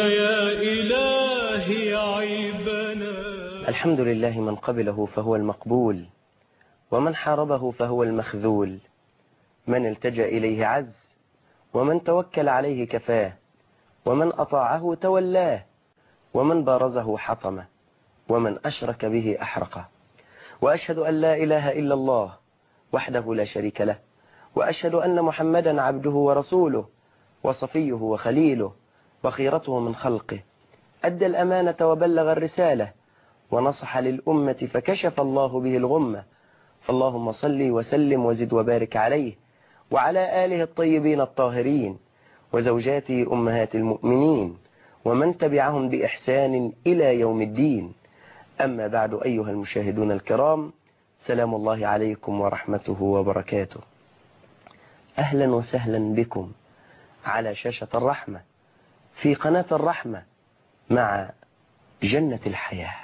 يا إلهي عيبنا. الحمد لله من قبله فهو المقبول ومن حاربه فهو المخذول. من التجأ إليه عز ومن توكل عليه كفاه ومن أطاعه تولاه ومن بارزه حطمه ومن أشرك به أحرقه. وأشهد أن لا إله إلا الله وحده لا شريك له وأشهد أن محمدا عبده ورسوله وصفيه وخليله وخيرته من خلقه. أدى الأمانة وبلغ الرسالة ونصح للأمة فكشف الله به الغمة. فاللهم صل وسلم وزد وبارك عليه وعلى آله الطيبين الطاهرين وزوجاته أمهات المؤمنين ومن تبعهم بإحسان إلى يوم الدين. أما بعد أيها المشاهدون الكرام سلام الله عليكم ورحمته وبركاته. أهلا وسهلا بكم على شاشة الرحمة. في قناة الرحمة مع جنة الحياة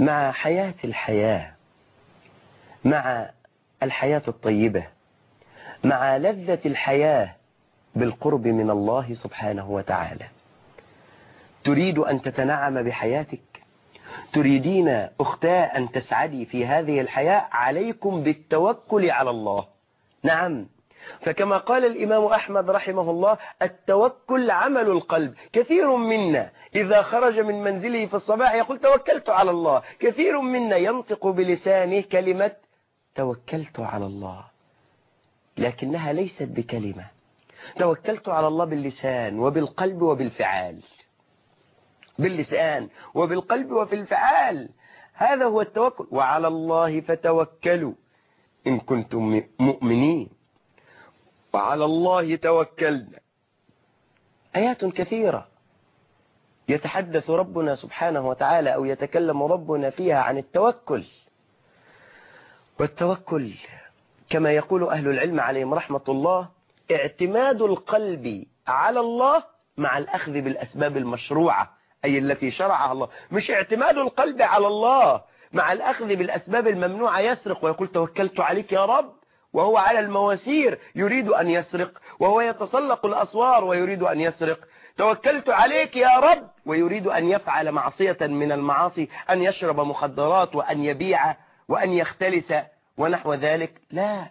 مع حياة الحياة مع الحياة الطيبة مع لذة الحياة بالقرب من الله سبحانه وتعالى. تريد أن تتنعم بحياتك؟ تريدين أختاه أن تسعدي في هذه الحياة؟ عليكم بالتوكل على الله. نعم. فكما قال الإمام أحمد رحمه الله التوكل عمل القلب. كثير منا إذا خرج من منزله في الصباح يقول توكلت على الله. كثير منا ينطق بلسانه كلمة توكلت على الله. لكنها ليست بكلمة. توكلت على الله باللسان وبالقلب وبالفعال. باللسان وبالقلب وفي الفعال هذا هو التوكل. وعلى الله فتوكلوا. إن كنتم مؤمنين. وعلى الله توكلنا. آيات كثيرة. يتحدث ربنا سبحانه وتعالى أو يتكلم ربنا فيها عن التوكل. والتوكل كما يقول أهل العلم عليهم رحمة الله اعتماد القلب على الله مع الأخذ بالأسباب المشروعة أي التي شرعها الله. مش اعتماد القلب على الله مع الأخذ بالأسباب الممنوعة يسرق ويقول توكلت عليك يا رب؟ وهو على المواسير يريد أن يسرق وهو يتسلق الأسوار ويريد أن يسرق. توكلت عليك يا رب ويريد أن يفعل معصية من المعاصي أن يشرب مخدرات وأن يبيع وأن يختلس ونحو ذلك. لا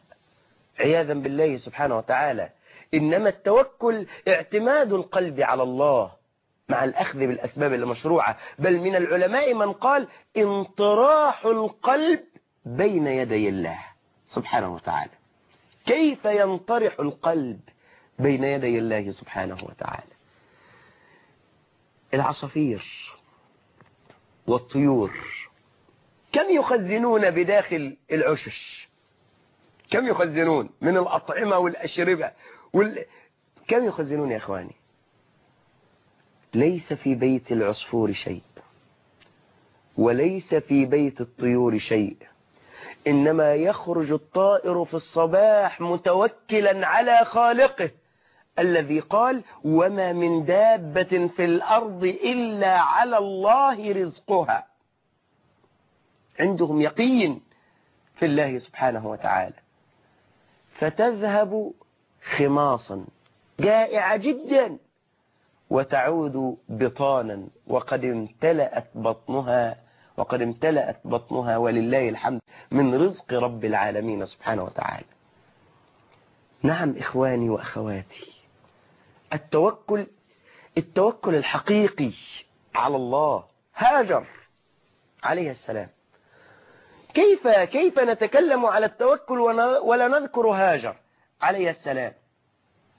عياذا بالله سبحانه وتعالى. إنما التوكل اعتماد القلب على الله مع الأخذ بالأسباب المشروعة. بل من العلماء من قال انطراح القلب بين يدي الله سبحانه وتعالى. كيف ينطرح القلب بين يدي الله سبحانه وتعالى؟ العصافير والطيور. كم يخزنون بداخل العشش؟ كم يخزنون من الأطعمة والأشربة وال... كم يخزنون يا أخواني؟ ليس في بيت العصفور شيء وليس في بيت الطيور شيء. إنما يخرج الطائر في الصباح متوكلا على خالقه الذي قال وما من دابة في الأرض إلا على الله رزقها. عندهم يقين في الله سبحانه وتعالى. فتذهب خماصا جائعة جدا وتعود بطانا وقد امتلأت بطنها وقد امتلأت بطنها ولله الحمد من رزق رب العالمين سبحانه وتعالى. نعم إخواني وأخواتي التوكل التوكل الحقيقي على الله هاجر عليه السلام. كيف كيف نتكلم على التوكل ولا نذكر هاجر عليه السلام؟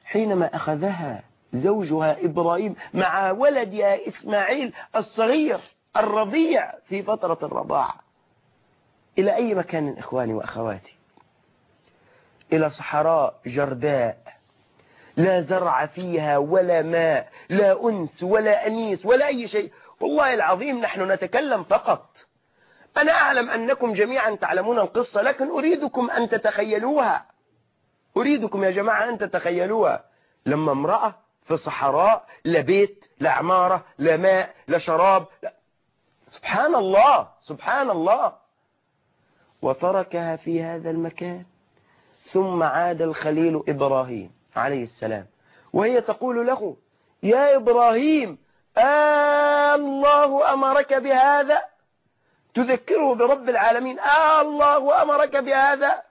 حينما أخذها زوجها إبراهيم مع ولدها إسماعيل الصغير الرضيع في فترة الرضاعة. إلى أي مكان إخواني وأخواتي؟ إلى صحراء جرداء. لا زرع فيها ولا ماء لا أنس ولا أنيس ولا أي شيء. والله العظيم نحن نتكلم فقط. أنا أعلم أنكم جميعا تعلمون القصة لكن أريدكم أن تتخيلوها. أريدكم يا جماعة أن تتخيلوها. لما امرأة في صحراء لا بيت لا عمارة لا ماء لا شراب لا سبحان الله سبحان الله. وتركها في هذا المكان. ثم عاد الخليل إبراهيم عليه السلام. وهي تقول له يا إبراهيم الله أمرك بهذا؟ تذكره برب العالمين الله أمرك بهذا؟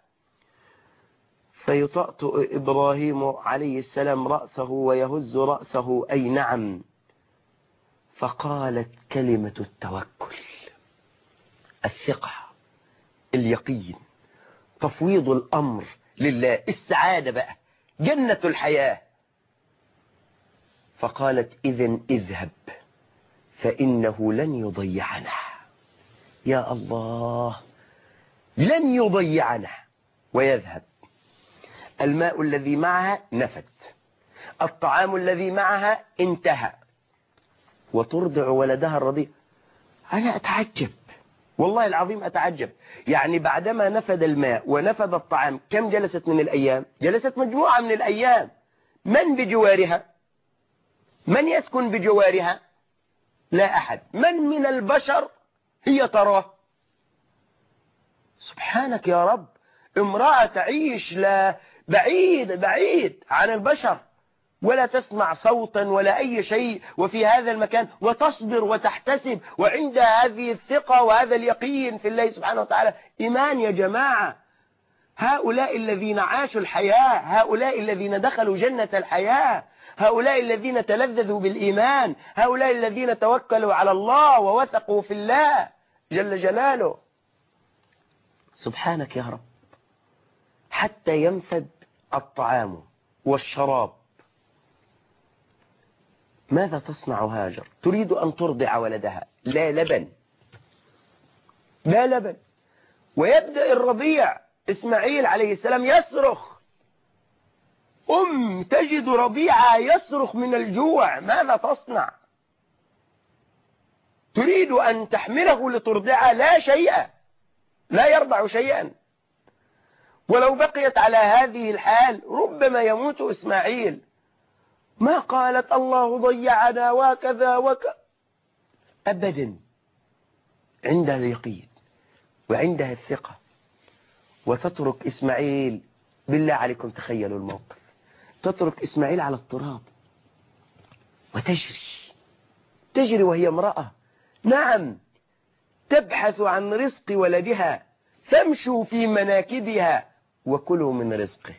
فيطأطئ إبراهيم عليه السلام رأسه ويهز رأسه أي نعم. فقالت كلمة التوكل. الثقة اليقين تفويض الأمر لله السعادة بقى جنة الحياة. فقالت إذا اذهب فإنه لن يضيعنا. يا الله لن يضيعنا. ويذهب. الماء الذي معها نفد الطعام الذي معها انتهى. وترضع ولدها الرضيع. أنا أتعجب. والله العظيم أتعجب. يعني بعدما نفد الماء ونفد الطعام كم جلست من الأيام؟ جلست مجموعة من الأيام. من بجوارها؟ من يسكن بجوارها؟ لا أحد. من من البشر هي تراه؟ سبحانك يا رب. امرأة تعيش لا بعيد بعيد عن البشر. ولا تسمع صوتا ولا أي شيء وفي هذا المكان وتصبر وتحتسب وعندها هذه الثقة وهذا اليقين في الله سبحانه وتعالى. إيمان يا جماعة. هؤلاء الذين عاشوا الحياة هؤلاء الذين دخلوا جنة الحياة هؤلاء الذين تلذذوا بالإيمان هؤلاء الذين توكلوا على الله ووثقوا في الله جل جلاله. سبحانك يا رب. حتى ينفد الطعام والشراب. ماذا تصنع هاجر؟ تريد أن ترضع ولدها. لا لبن. لا لبن. ويبدأ الرضيع إسماعيل عليه السلام يصرخ. أم تجد رضيعها يصرخ من الجوع. ماذا تصنع؟ تريد أن تحمله لترضعه. لا شيء. لا يرضع شيئا. ولو بقيت على هذه الحال ربما يموت إسماعيل. ما قالت الله ضيعنا وكذا وك أبدا. عندها اليقين وعندها الثقة. وتترك إسماعيل بالله عليكم تخيلوا الموقف. تترك إسماعيل على التراب. وتجري. تجري وهي امرأة. نعم تبحث عن رزق ولدها. تمشوا في مناكبها. وكلوا من رزقه.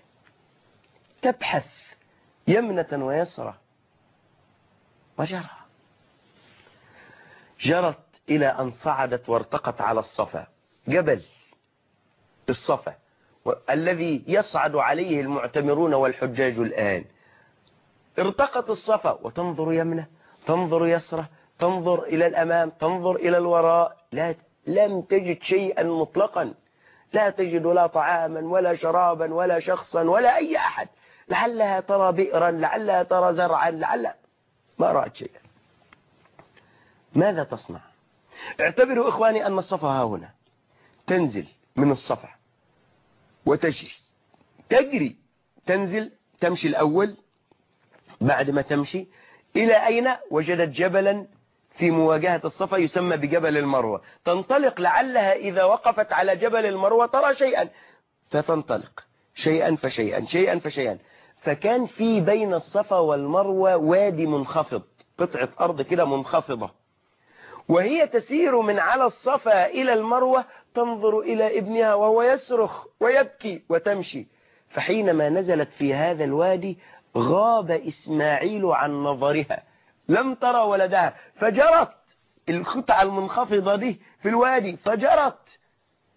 تبحث. يمنة ويسرى وجرى. جرت إلى أن صعدت وارتقت على الصفا. جبل. الصفا الذي يصعد عليه المعتمرون والحجاج الآن. ارتقت الصفا. وتنظر يمنة. تنظر يسرة. تنظر إلى الأمام. تنظر إلى الوراء. لا لم تجد شيئا مطلقا. لا تجد لا طعاما ولا شرابا ولا شخصا ولا أي أحد. لعلها ترى بئرا لعلها ترى زرعا لعل ما رأت شيئا. ماذا تصنع؟ اعتبروا إخواني أن الصفا ها هنا. تنزل من الصفا وتجري. تجري. تنزل تمشي الأول. بعد ما تمشي إلى أين؟ وجدت جبلا في مواجهة الصفا يسمى بجبل المروة. تنطلق لعلها إذا وقفت على جبل المروة ترى شيئا. فتنطلق. شيئا فشيئا شيئا فشيئا. فكان في بين الصفا والمروة وادي منخفض قطعة أرض كده منخفضة. وهي تسير من على الصفا إلى المروة تنظر إلى ابنها وهو يصرخ ويبكي وتمشي. فحينما نزلت في هذا الوادي غاب إسماعيل عن نظرها. لم ترى ولدها فجرت القطعة المنخفضة دي في الوادي فجرت.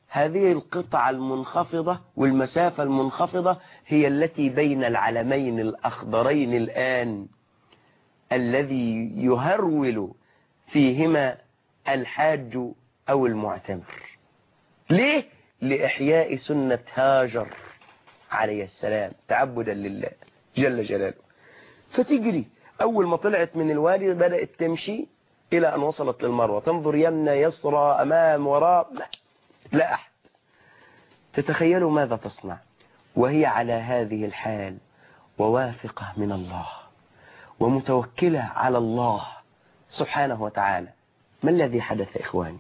هذه القطعة المنخفضة والمسافة المنخفضة هي التي بين العلمين الأخضرين الآن الذي يهرول فيهما الحاج أو المعتمر. ليه؟ لإحياء سنة هاجر عليه السلام تعبدا لله جل جلاله. فتجري أول ما طلعت من الوادي بدأت تمشي إلى أن وصلت للمروة. تنظر يمنى يسرى أمام وراء. لا, أحد. تتخيلوا ماذا تصنع؟ وهي على هذه الحال وواثقة من الله ومتوكلة على الله سبحانه وتعالى. ما الذي حدث إخواني؟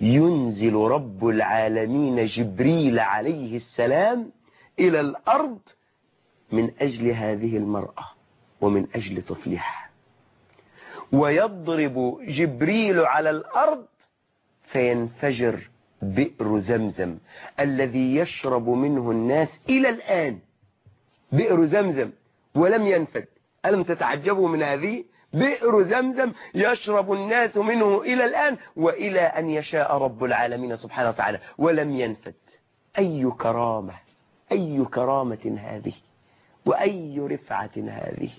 ينزل رب العالمين جبريل عليه السلام إلى الأرض من أجل هذه المرأة ومن أجل طفلها. ويضرب جبريل على الأرض فينفجر بئر زمزم الذي يشرب منه الناس إلى الآن. بئر زمزم ولم ينفد. ألم تتعجبوا من هذه؟ بئر زمزم يشرب الناس منه إلى الآن وإلى أن يشاء رب العالمين سبحانه وتعالى. ولم ينفد. أي كرامة؟ أي كرامة هذه؟ وأي رفعة هذه؟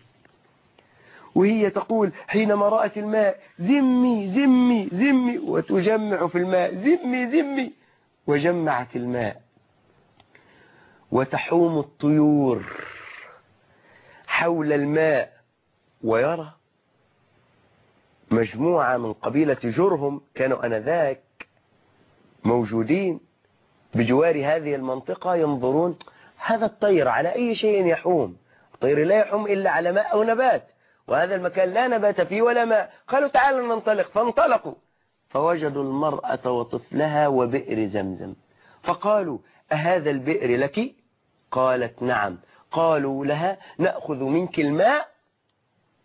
وهي تقول حينما رأت الماء زمي زمي زمي وتجمع في الماء زمي زمي وجمعت الماء. وتحوم الطيور حول الماء ويرى مجموعة من قبيلة جرهم كانوا أنذاك موجودين بجوار هذه المنطقة ينظرون هذا الطير على أي شيء يحوم؟ الطير لا يحوم إلا على ماء أو نبات. وهذا المكان لا نبات فيه ولا ماء. قالوا تعالوا ننطلق. فانطلقوا. فوجدوا المرأة وطفلها وبئر زمزم. فقالوا أهذا البئر لك؟ قالت نعم. قالوا لها نأخذ منك الماء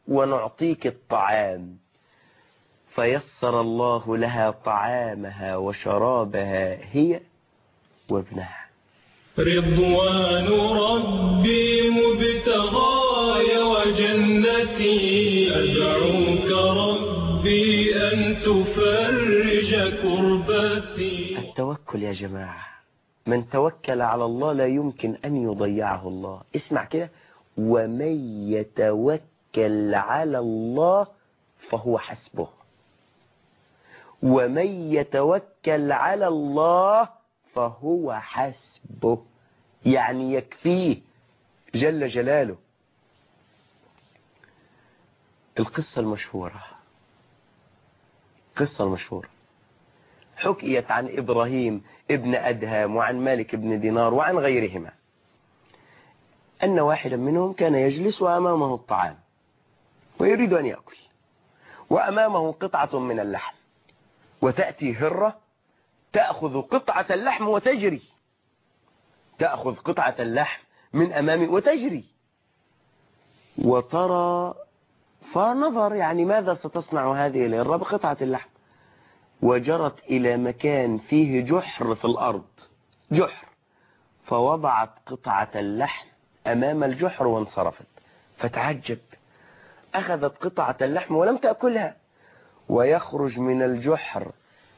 ونعطيك الطعام. فيسر الله لها طعامها وشرابها هي وابنها. رضوان ربي وجنتي أدعوك ربي أن تفرج كربتي. التوكل يا جماعة من توكل على الله لا يمكن أن يضيعه الله. اسمع كده ومن يتوكل على الله فهو حسبه. ومن يتوكل على الله فهو حسبه. يعني يكفيه جل جلاله. القصة المشهورة. قصة المشهورة. حكيت عن إبراهيم ابن أدهم وعن مالك ابن دينار وعن غيرهما. أن واحدا منهم كان يجلس وأمامه الطعام ويريد أن يأكل. وأمامه قطعة من اللحم. وتأتي هرة تأخذ قطعة اللحم وتجري. تأخذ قطعة اللحم من أمامه وتجري. وترى فنظر يعني ماذا ستصنع هذه الهرة؟ بقطعة اللحم. وجرت إلى مكان فيه جحر في الأرض. جحر. فوضعت قطعة اللحم أمام الجحر وانصرفت. فتعجب. أخذت قطعة اللحم ولم تأكلها. ويخرج من الجحر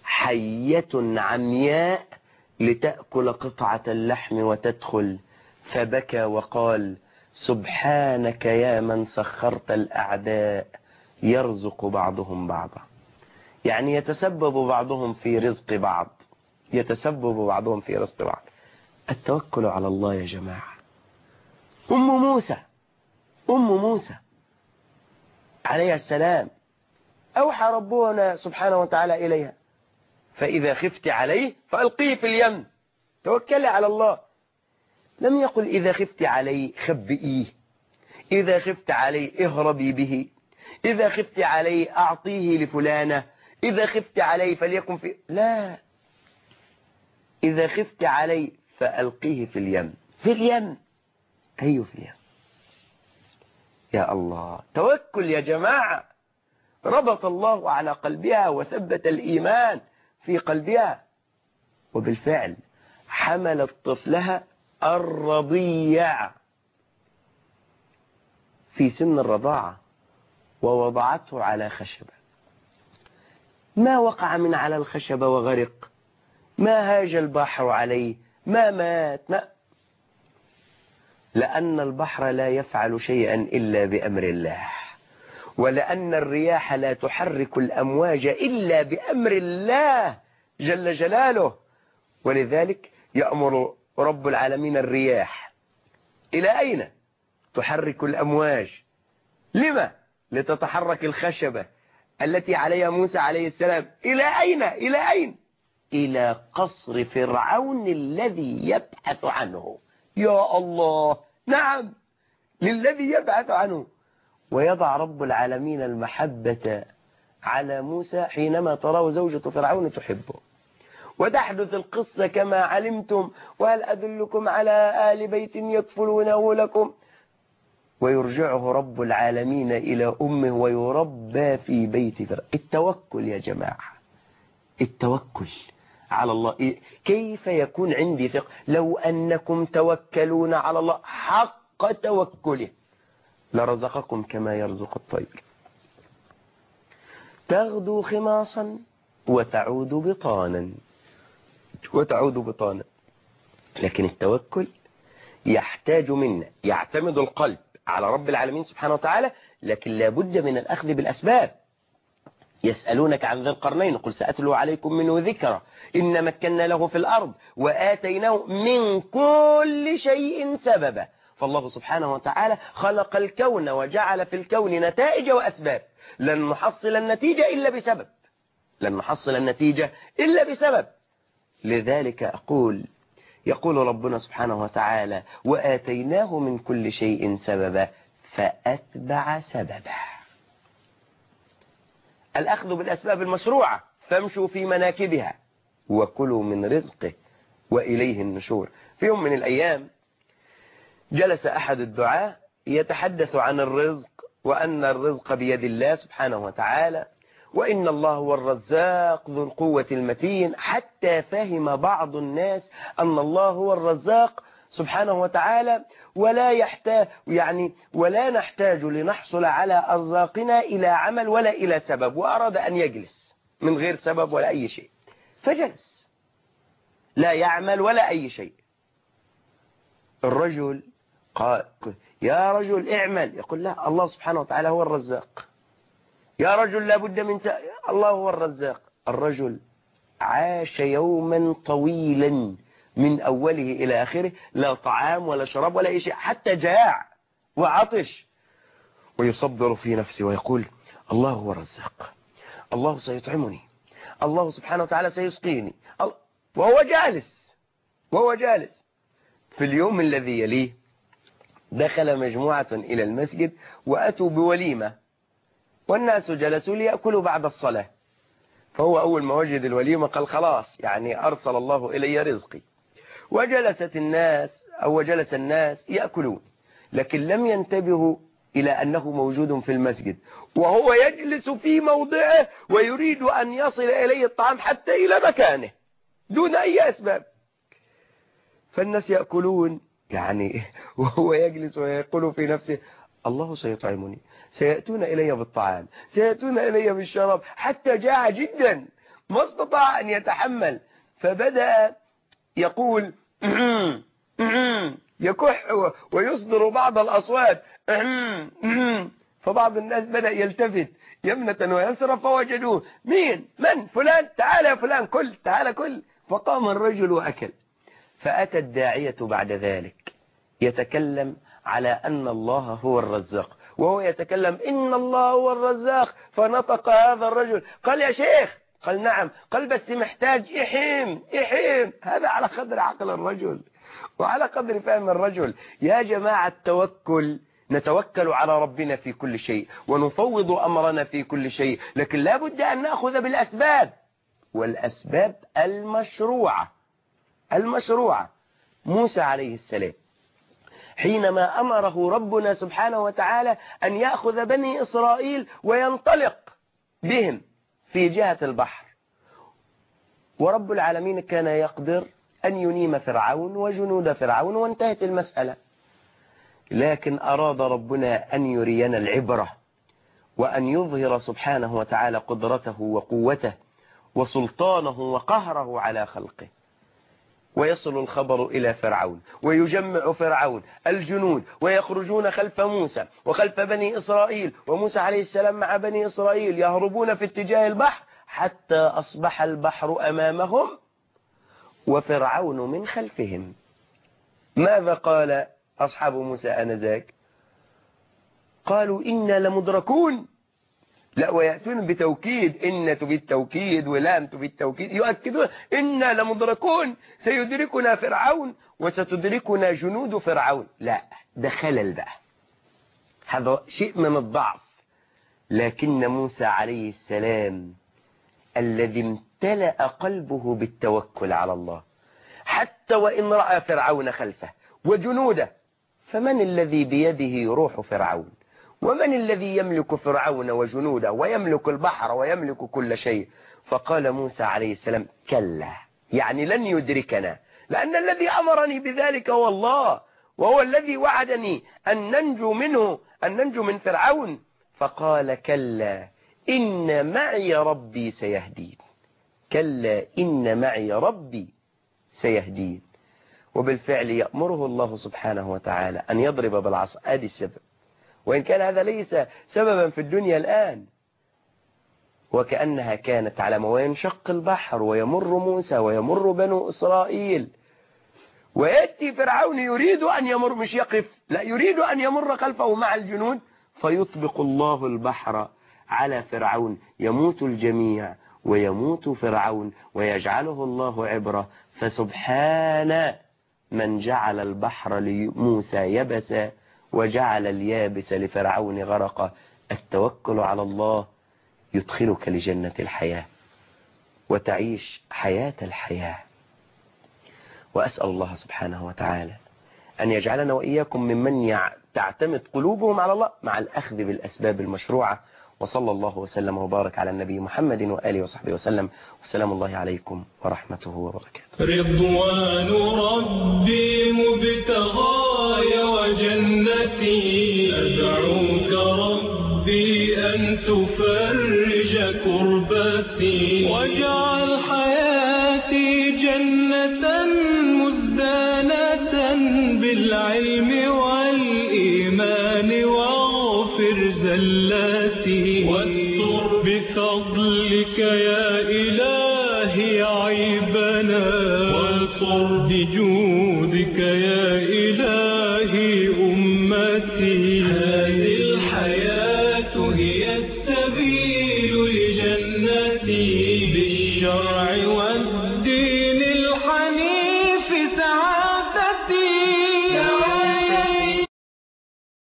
حية عمياء لتأكل قطعة اللحم وتدخل. فبكى وقال سبحانك يا من سخرت الأعداء يرزق بعضهم بعضا. يعني يتسبب بعضهم في رزق بعض. يتسبب بعضهم في رزق بعض. التوكل على الله يا جماعة. أم موسى أم موسى عليها السلام. أوحى ربنا سبحانه وتعالى إليها. فإذا خفت عليه فألقيه في اليم. توكلي على الله. لم يقل إذا خفت عليه خبئيه إذا خفت عليه اهربي به إذا خفت عليه أعطيه لفلانة إذا خفت عليه فليكن في لا. إذا خفت عليه فألقيه في اليم. في اليم. أيوه في اليم؟ يا الله. توكل يا جماعة. ربط الله على قلبها وثبت الإيمان في قلبها. وبالفعل حملت طفلها الرضيع. في سن الرضاعة ووضعته على خشبة. ما وقع من على الخشبة وغرق؟ ما هاج البحر عليه؟ ما مات؟ ما لأن البحر لا يفعل شيئا إلا بأمر الله. ولأن الرياح لا تحرك الأمواج إلا بأمر الله جل جلاله. ولذلك يأمر رب العالمين الرياح. إلى أين تحرك الأمواج؟ لما لتتحرك الخشبة التي عليها موسى عليه السلام؟ إلى أين؟ إلى أين؟ إلى قصر فرعون الذي يبحث عنه. يا الله! نعم للذي يبحث عنه. ويضع رب العالمين المحبة على موسى حينما تراه زوجة فرعون تحبه. وتحدث القصة كما علمتم وهل أدلكم على آل بيت يكفلونه لكم؟ ويرجعه رب العالمين إلى أمه ويربى في بيت فرعون التوكل يا جماعة. التوكل على الله. كيف يكون عندي ثقة؟ لو أنكم توكلون على الله حق توكله. لرزقكم كما يرزق الطير. تغدو خماصا وتعود بطانا. وتعود بطانا لكن التوكل يحتاج منا يعتمد القلب على رب العالمين سبحانه وتعالى لكن لابد من الأخذ بالأسباب. يسألونك عن ذي القرنين قل سأتلو عليكم منه ذكرى إن مكنا له في الأرض وآتيناه من كل شيء سببا. فالله سبحانه وتعالى خلق الكون وجعل في الكون نتائج وأسباب. لن نحصل النتيجة إلا بسبب. لن نحصل النتيجة إلا بسبب. لذلك أقول يقول ربنا سبحانه وتعالى وآتيناه من كل شيء سببا فأتبع سببا الأخذ بالأسباب المشروعة فامشوا في مناكبها وكلوا من رزقه وإليه النشور. في يوم من الأيام جلس أحد الدعاة يتحدث عن الرزق وأن الرزق بيد الله سبحانه وتعالى. وإن الله هو الرزاق ذو القوة المتين. حتى فهم بعض الناس أن الله هو الرزاق سبحانه وتعالى ولا يحتاج يعني ولا نحتاج لنحصل على أرزاقنا إلى عمل ولا إلى سبب وأراد أن يجلس من غير سبب ولا أي شيء فجلس لا يعمل ولا أي شيء. الرجل قال يا رجل اعمل يقول لا الله سبحانه وتعالى هو الرزاق. يا رجل لابد من. الله هو الرزاق. الرجل عاش يوما طويلا من أوله إلى آخره لا طعام ولا شراب ولا أي شيء حتى جاع وعطش ويصبر في نفسه ويقول الله هو الرزاق. الله سيطعمني. الله سبحانه وتعالى سيسقيني. وهو جالس. وهو جالس. في اليوم الذي يليه دخل مجموعة إلى المسجد وأتوا بوليمة. والناس جلسوا ليأكلوا بعد الصلاة. فهو أول ما وجد الوليمة قال خلاص يعني أرسل الله إلي رزقي. وجلست الناس أو جلس الناس يأكلون لكن لم ينتبهوا إلى أنه موجود في المسجد. وهو يجلس في موضعه ويريد أن يصل إليه الطعام حتى إلى مكانه دون أي أسباب. فالناس يأكلون يعني وهو يجلس ويقول في نفسه الله سيطعمني. سيأتون إلي بالطعام سيأتون إلي بالشراب حتى جاع جدا ما استطاع أن يتحمل. فبدأ يقول يكح ويصدر بعض الأصوات فبعض الناس بدأ يلتفت يمنة ويسرى فوجدوه مين؟ من؟ فلان؟ تعال يا فلان كل تعال كل. فقام الرجل وأكل. فأتى الداعية بعد ذلك يتكلم على أن الله هو الرزاق. وهو يتكلم إن الله هو الرزاق فنطق هذا الرجل. قال يا شيخ قال نعم. قال بس محتاج إحيم إحيم. هذا على قدر عقل الرجل وعلى قدر فهم الرجل. يا جماعة التوكل نتوكل على ربنا في كل شيء ونفوض أمرنا في كل شيء لكن لا بد أن نأخذ بالأسباب. والأسباب المشروعة المشروعة. موسى عليه السلام. حينما أمره ربنا سبحانه وتعالى أن يأخذ بني إسرائيل وينطلق بهم في جهة البحر. ورب العالمين كان يقدر أن ينيم فرعون وجنود فرعون وانتهت المسألة. لكن أراد ربنا أن يرينا العبرة وأن يظهر سبحانه وتعالى قدرته وقوته وسلطانه وقهره على خلقه. ويصل الخبر إلى فرعون ويجمع فرعون الجنود ويخرجون خلف موسى وخلف بني إسرائيل وموسى عليه السلام مع بني إسرائيل يهربون في اتجاه البحر حتى أصبح البحر أمامهم وفرعون من خلفهم. ماذا قال أصحاب موسى أنذاك؟ قالوا إنا لمدركون. لا ويأتون بتوكيد. إن بالتوكيد ولام بالتوكيد يؤكدون إنا لمدركون. سيدركنا فرعون وستدركنا جنود فرعون. لا ده خلل بقى. هذا شيء من الضعف. لكن موسى عليه السلام الذي امتلأ قلبه بالتوكل على الله. حتى وإن رأى فرعون خلفه وجنوده فمن الذي بيده روح فرعون؟ ومن الذي يملك فرعون وجنوده ويملك البحر ويملك كل شيء؟ فقال موسى عليه السلام كلا يعني لن يدركنا لأن الذي أمرني بذلك هو الله وهو الذي وعدني أن ننجو منه أن ننجو من فرعون. فقال كلا إن معي ربي سيهدين. كلا إن معي ربي سيهدين. وبالفعل يأمره الله سبحانه وتعالى أن يضرب بالعصا. آدي السبب. وإن كان هذا ليس سببا في الدنيا الآن وكأنها كانت على وينشق البحر ويمر موسى ويمر بنو إسرائيل. ويأتي فرعون يريد أن يمر مش يقف لا يريد أن يمر خلفه مع الجنود. فيطبق الله البحر على فرعون يموت الجميع ويموت فرعون ويجعله الله عبرة. فسبحان من جعل البحر لموسى يبسا وجعل اليابس لفرعون غرقا. التوكل على الله يدخلك لجنة الحياة وتعيش حياة الحياة. وأسأل الله سبحانه وتعالى أن يجعلنا وإياكم ممن تعتمد قلوبهم على الله مع الأخذ بالأسباب المشروعة. وصلى الله وسلم وبارك على النبي محمد وآله وصحبه وسلم. وسلام الله عليكم ورحمته وبركاته. رضوان ربي مبتغاي وجنتي أدعوك ربي أن تفرج كربتي. واجعل حياتي جنة مزدانة بالعلم والإيمان واغفر زلاتي. واستر بفضلك يا